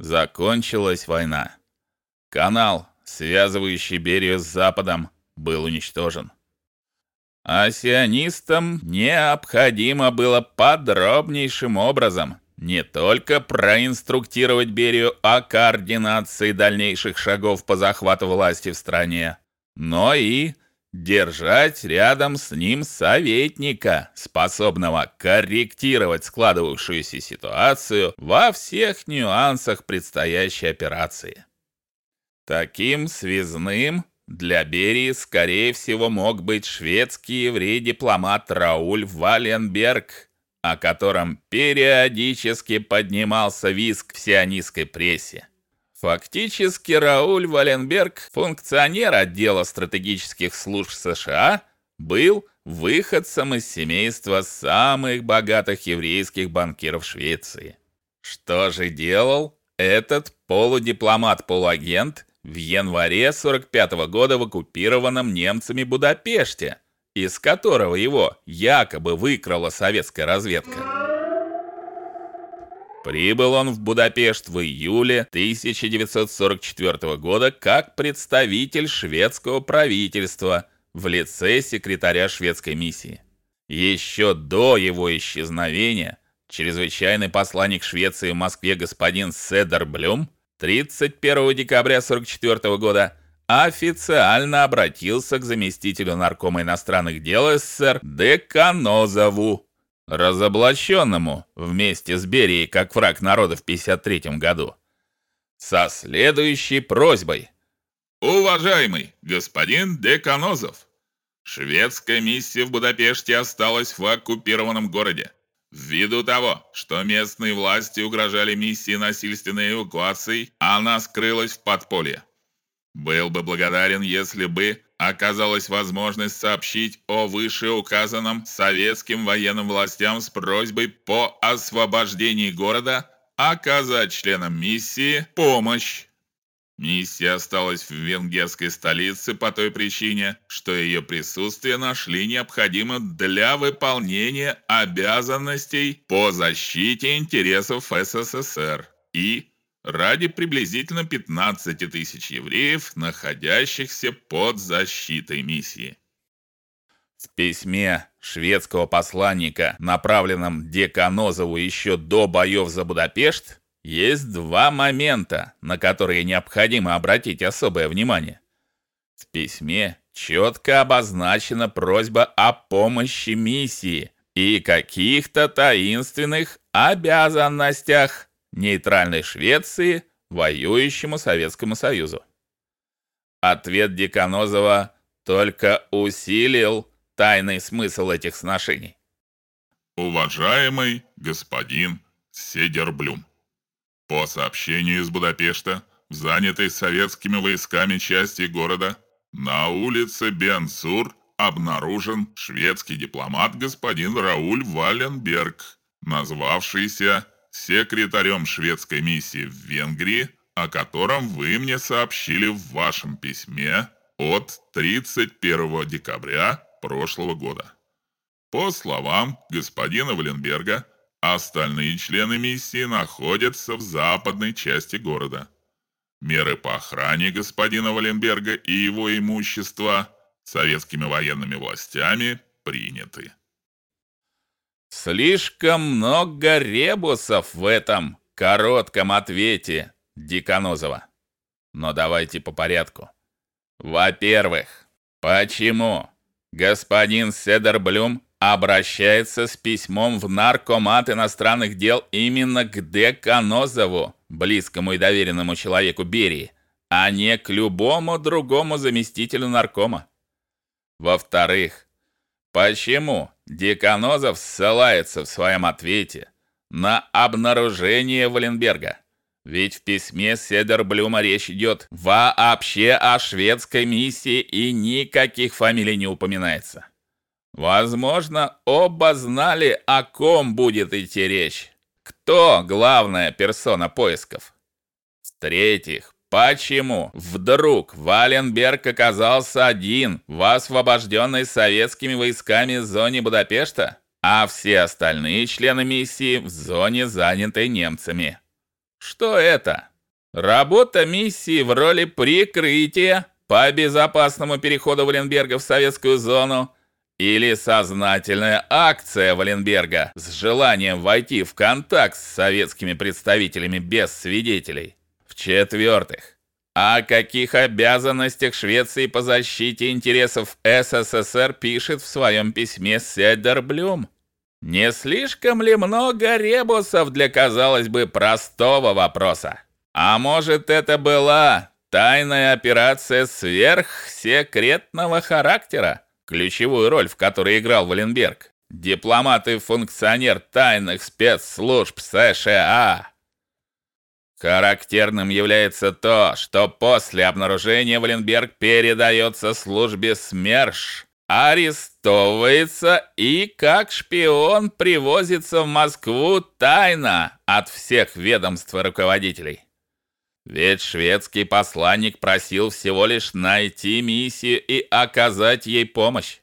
закончилась война. Канал, связывающий Берию с западом, был уничтожен. А сионистам необходимо было подробнейшим образом не только проинструктировать Берию о координации дальнейших шагов по захвату власти в стране, но и держать рядом с ним советника, способного корректировать складывавшуюся ситуацию во всех нюансах предстоящей операции. Таким связным для Берии, скорее всего, мог быть шведский еврей-дипломат Рауль Валенберг, о котором периодически поднимался визг в сионистской прессе. Фактически Рауль Валенберг, функционер отдела стратегических служб США, был выходцем из семейства самых богатых еврейских банкиров Швеции. Что же делал этот полудипломат-полуагент в январе 45 -го года в оккупированном немцами Будапеште, из которого его якобы выкрала советская разведка. Прибыл он в Будапешт в июле 1944 года как представитель шведского правительства в лице секретаря шведской миссии. Еще до его исчезновения чрезвычайный посланник Швеции в Москве господин Седер Блюм 31 декабря 1944 года официально обратился к заместителю наркома иностранных дел СССР Деканозову, разоблаченному вместе с Берией как враг народа в 53 году, со следующей просьбой: Уважаемый господин Деканозов, шведская миссия в Будапеште осталась в оккупированном городе. Ввиду того, что местные власти угрожали миссии насильственной эвакуации, она скрылась в подполье. Был бы благодарен, если бы оказалась возможность сообщить о вышеуказанном советским военным властям с просьбой по освобождении города, оказать членам миссии помощь. Миссия осталась в венгерской столице по той причине, что ее присутствие нашли необходимо для выполнения обязанностей по защите интересов СССР и ради приблизительно 15 тысяч евреев, находящихся под защитой миссии. В письме шведского посланника, направленном Деканозову еще до боев за Будапешт, есть два момента, на которые необходимо обратить особое внимание. В письме четко обозначена просьба о помощи миссии и каких-то таинственных обязанностях нейтральной Швеции воюющему Советскому Союзу. Ответ Деканозова только усилил тайный смысл этих сношений. Уважаемый господин Седерблюм, по сообщению из Будапешта, в занятой советскими войсками части города, на улице Бенсур обнаружен шведский дипломат господин Рауль Валенберг, назвавшийся секретарем шведской миссии в Венгрии, о котором вы мне сообщили в вашем письме от 31 декабря прошлого года. По словам господина Валенберга, Остальные члены миссии находятся в западной части города. Меры по охране господина Валенберга и его имущества советскими военными властями приняты. Слишком много ребусов в этом коротком ответе Диканозова. Но давайте по порядку. Во-первых, почему господин Седерблюм обращается с письмом в Наркомат иностранных дел именно к Деканозову, близкому и доверенному человеку Берии, а не к любому другому заместителю наркома. Во-вторых, почему Деканозов ссылается в своем ответе на обнаружение Валенберга? Ведь в письме Седерблюма речь идет вообще о шведской миссии и никаких фамилий не упоминается. Возможно, оба знали, о ком будет идти речь. Кто главная персона поисков? В-третьих, почему вдруг Валенберг оказался один в освобожденной советскими войсками зоне Будапешта, а все остальные члены миссии в зоне, занятой немцами? Что это? Работа миссии в роли прикрытия по безопасному переходу Валенберга в советскую зону или сознательная акция Валенберга с желанием войти в контакт с советскими представителями без свидетелей. В-четвертых, о каких обязанностях Швеции по защите интересов СССР пишет в своем письме Седерблюм? Не слишком ли много ребусов для, казалось бы, простого вопроса? А может, это была тайная операция сверхсекретного характера, ключевую роль в которой играл Валенберг, дипломат и функционер тайных спецслужб США? Характерным является то, что после обнаружения Валенберг передается службе СМЕРШ, арестовывается и как шпион привозится в Москву тайно от всех ведомств и руководителей. Ведь шведский посланник просил всего лишь найти миссию и оказать ей помощь.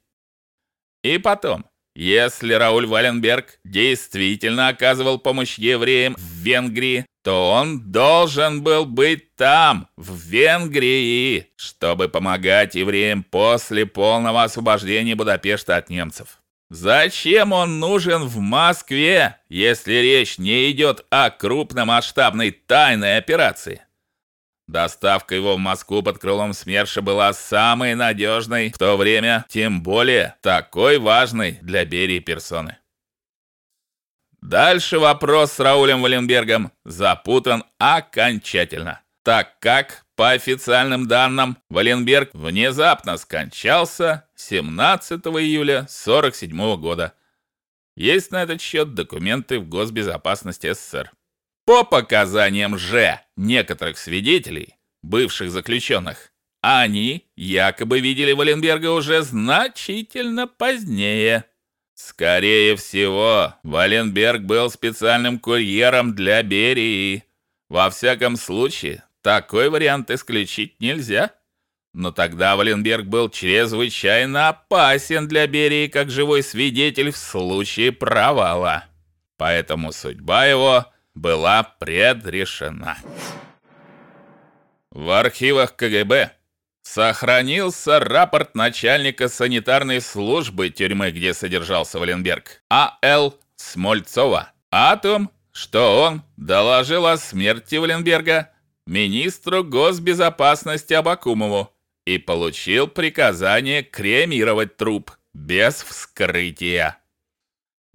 И потом, если Рауль Валенберг действительно оказывал помощь евреям в Венгрии, то он должен был быть там, в Венгрии, чтобы помогать евреям после полного освобождения Будапешта от немцев. Зачем он нужен в Москве, если речь не идет о крупномасштабной тайной операции? Доставка его в Москву под крылом СМЕРШа была самой надежной в то время, тем более такой важной для Берии персоны. Дальше вопрос с Раулем Валенбергом запутан окончательно, так как по официальным данным Валенберг внезапно скончался 17 июля 47 года. Есть на этот счет документы в Госбезопасности СССР. По показаниям же некоторых свидетелей, бывших заключенных, они якобы видели Валенберга уже значительно позднее. Скорее всего, Валенберг был специальным курьером для Берии. Во всяком случае, такой вариант исключить нельзя. Но тогда Валенберг был чрезвычайно опасен для Берии как живой свидетель в случае провала. Поэтому судьба его была предрешена. В архивах КГБ сохранился рапорт начальника санитарной службы тюрьмы, где содержался Валенберг, А.Л. Смольцова, о том, что он доложил о смерти Валенберга министру госбезопасности Абакумову и получил приказание кремировать труп без вскрытия.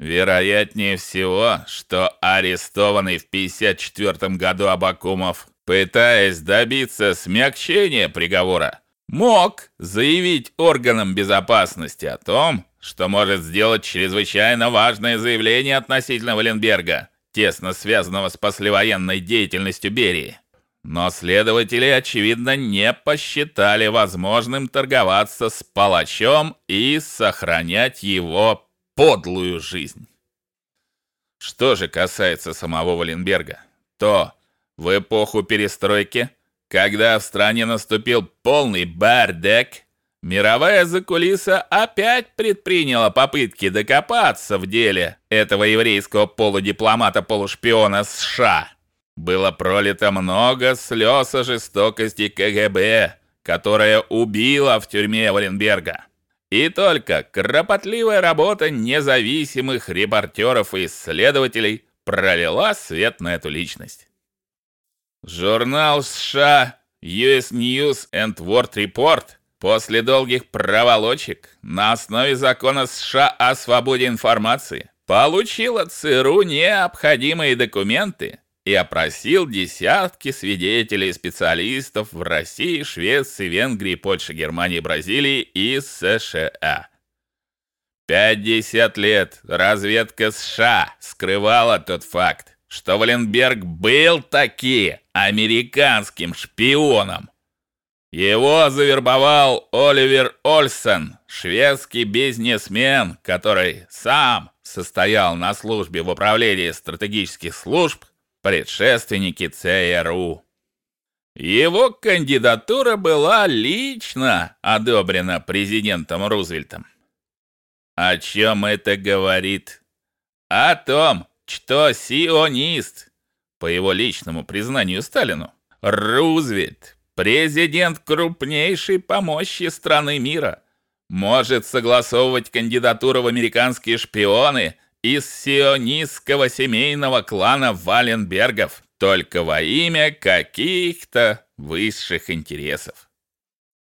Вероятнее всего, что арестованный в 54 году Абакумов, пытаясь добиться смягчения приговора, мог заявить органам безопасности о том, что может сделать чрезвычайно важное заявление относительно Валенберга, тесно связанного с послевоенной деятельностью Берии. Но следователи очевидно не посчитали возможным торговаться с палачом и сохранять его подлую жизнь. Что же касается самого Валенберга, то в эпоху перестройки, когда в стране наступил полный бардак, мировая закулиса опять предприняла попытки докопаться в деле этого еврейского полудипломата-полушпиона США. Было пролито много слез о жестокости КГБ, которая убила в тюрьме Валенберга. И только кропотливая работа независимых репортеров и исследователей пролила свет на эту личность. Журнал США US News and World Report после долгих проволочек на основе закона США о свободе информации получил от ЦРУ необходимые документы и опросил десятки свидетелей и специалистов в России, Швеции, Венгрии, Польше, Германии, Бразилии и США. 50 лет разведка США скрывала тот факт, что Валенберг был таки американским шпионом. Его завербовал Оливер Ольсен, шведский бизнесмен, который сам состоял на службе в управлении стратегических служб предшественники ЦРУ. Его кандидатура была лично одобрена президентом Рузвельтом. О чем это говорит? О том, что сионист, по его личному признанию Сталину, Рузвельт, президент крупнейшей помощи страны мира, может согласовывать кандидатуру в американские шпионы из сионистского семейного клана Валенбергов только во имя каких-то высших интересов.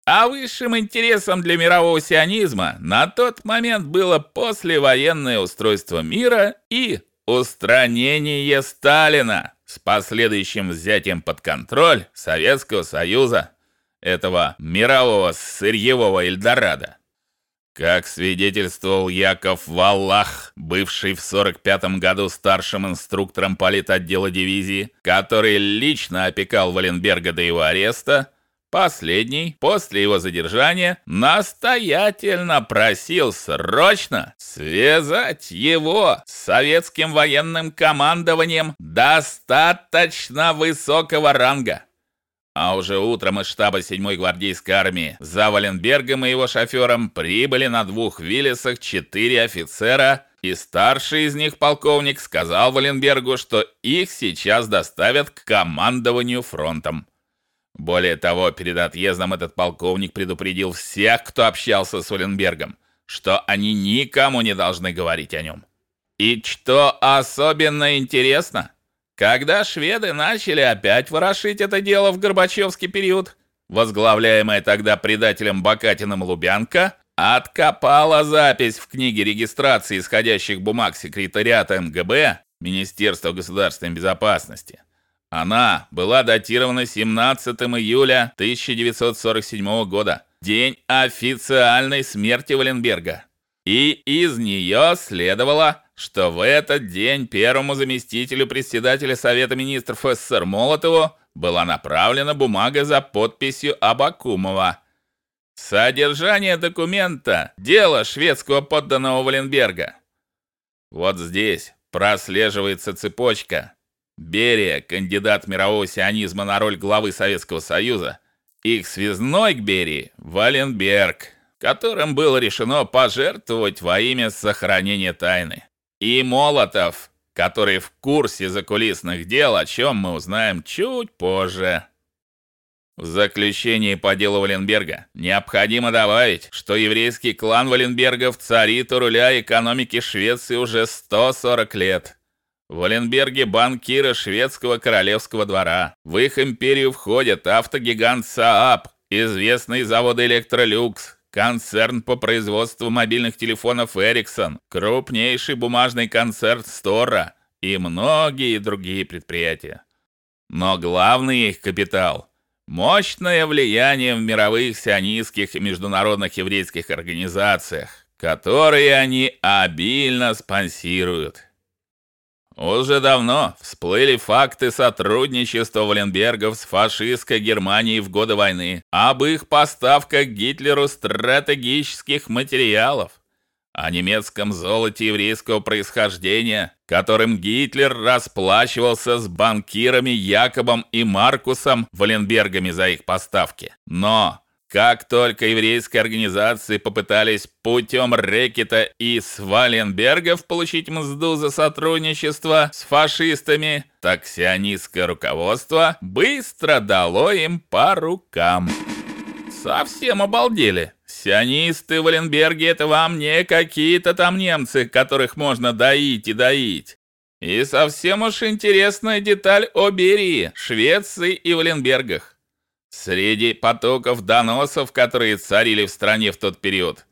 А высшим интересом для мирового сионизма на тот момент было послевоенное устройство мира и устранение Сталина с последующим взятием под контроль Советского Союза, этого мирового сырьевого Эльдорадо. Как свидетельствовал Яков Валлах, бывший в 45 году старшим инструктором политотдела дивизии, который лично опекал Валенберга до его ареста, последний после его задержания настоятельно просил срочно связать его с советским военным командованием достаточно высокого ранга. А уже утром из штаба 7-й гвардейской армии за Валенбергом и его шофером прибыли на двух Виллисах четыре офицера, и старший из них полковник сказал Валенбергу, что их сейчас доставят к командованию фронтом. Более того, перед отъездом этот полковник предупредил всех, кто общался с Валенбергом, что они никому не должны говорить о нем. И что особенно интересно, когда шведы начали опять ворошить это дело в Горбачевский период, возглавляемая тогда предателем Бакатиным Лубянка, откопала запись в книге регистрации исходящих бумаг секретариата МГБ Министерства государственной безопасности. Она была датирована 17 июля 1947 года, день официальной смерти Валенберга. И из нее следовало что в этот день первому заместителю председателя Совета министров СССР Молотову была направлена бумага за подписью Абакумова. Содержание документа дело шведского подданного Валенберга. Вот здесь прослеживается цепочка. Берия, кандидат мирового сионизма на роль главы Советского Союза, их связной к Берии Валенберг, которым было решено пожертвовать во имя сохранения тайны и Молотов, который в курсе закулисных дел, о чем мы узнаем чуть позже. В заключении по делу Валенберга необходимо добавить, что еврейский клан Валенбергов царит у руля экономики Швеции уже 140 лет. Валенберги банкиры шведского королевского двора. В их империю входят автогигант Saab, известный завод Electrolux, концерн по производству мобильных телефонов Ericsson, крупнейший бумажный концерн Стора и многие другие предприятия. Но главный их капитал мощное влияние в мировых сионистских и международных еврейских организациях, которые они обильно спонсируют. Уже давно всплыли факты сотрудничества Валенбергов с фашистской Германией в годы войны, об их поставках Гитлеру стратегических материалов, о немецком золоте еврейского происхождения, которым Гитлер расплачивался с банкирами Якобом и Маркусом Валенбергами за их поставки. Но как только еврейские организации попытались путем рэкета и Сваленбергов получить мзду за сотрудничество с фашистами, так сионистское руководство быстро дало им по рукам. Совсем обалдели. Сионисты Валенберги это вам не какие-то там немцы, которых можно доить и доить. И совсем уж интересная деталь о Берии, Швеции и Валенбергах. Среди потоков доносов, которые царили в стране в тот период,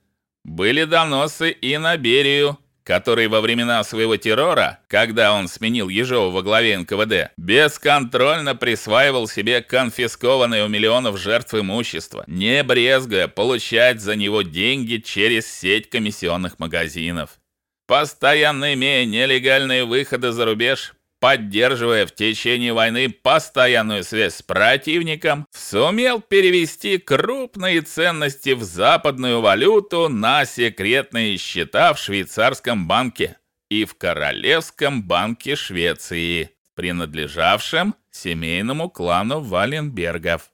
были доносы и на Берию, который во времена своего террора, когда он сменил Ежова во главе НКВД, бесконтрольно присваивал себе конфискованное у миллионов жертв имущество, не брезгуя получать за него деньги через сеть комиссионных магазинов. Постоянно имея нелегальные выходы за рубеж, поддерживая в течение войны постоянную связь с противником, сумел перевести крупные ценности в западную валюту на секретные счета в швейцарском банке и в Королевском банке Швеции, принадлежавшем семейному клану Валенбергов.